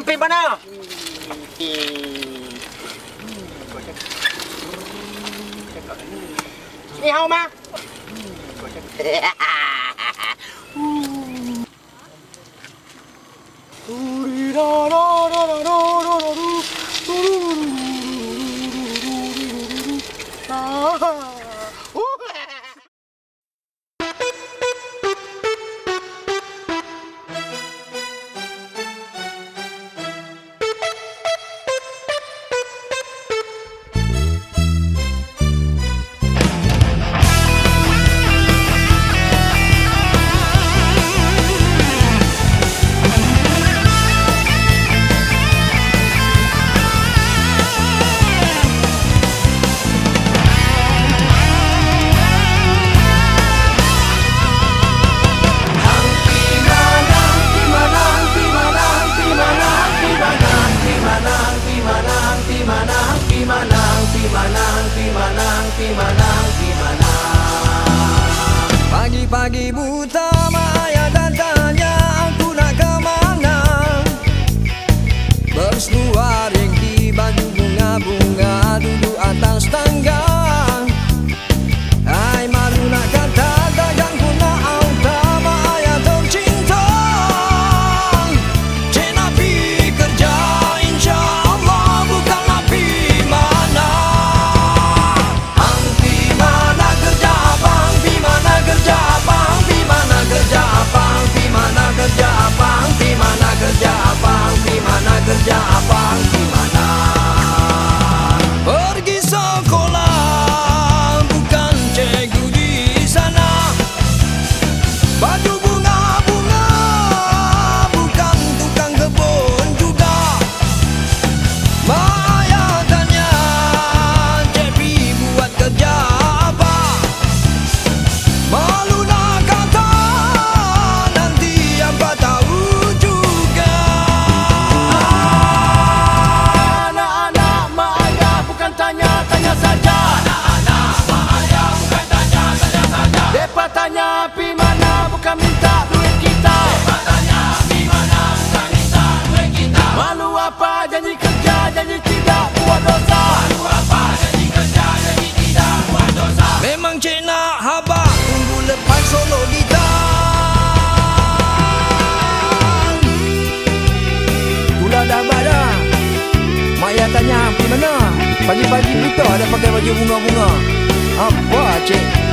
un pin banana. Đi hông ma. Ah. Pagi-pagi buta Maya dan tanya aku nak ke mana? Berseluar yang di baju bunga-bunga Duduk atas tangga tanya pi mana bukan minta duit kita. Depa tanya pi mana bukan minta duit kita. Malu apa janji kerja janji tidak buat dosa. Malu apa janji kerja janji tidak buat dosa. Memang cik nak habak Tunggu lepas solo gitar Tulah dah abad dah Maya tanya pergi mana Pagi-pagi buta ada pakai baju bunga-bunga Apa Cik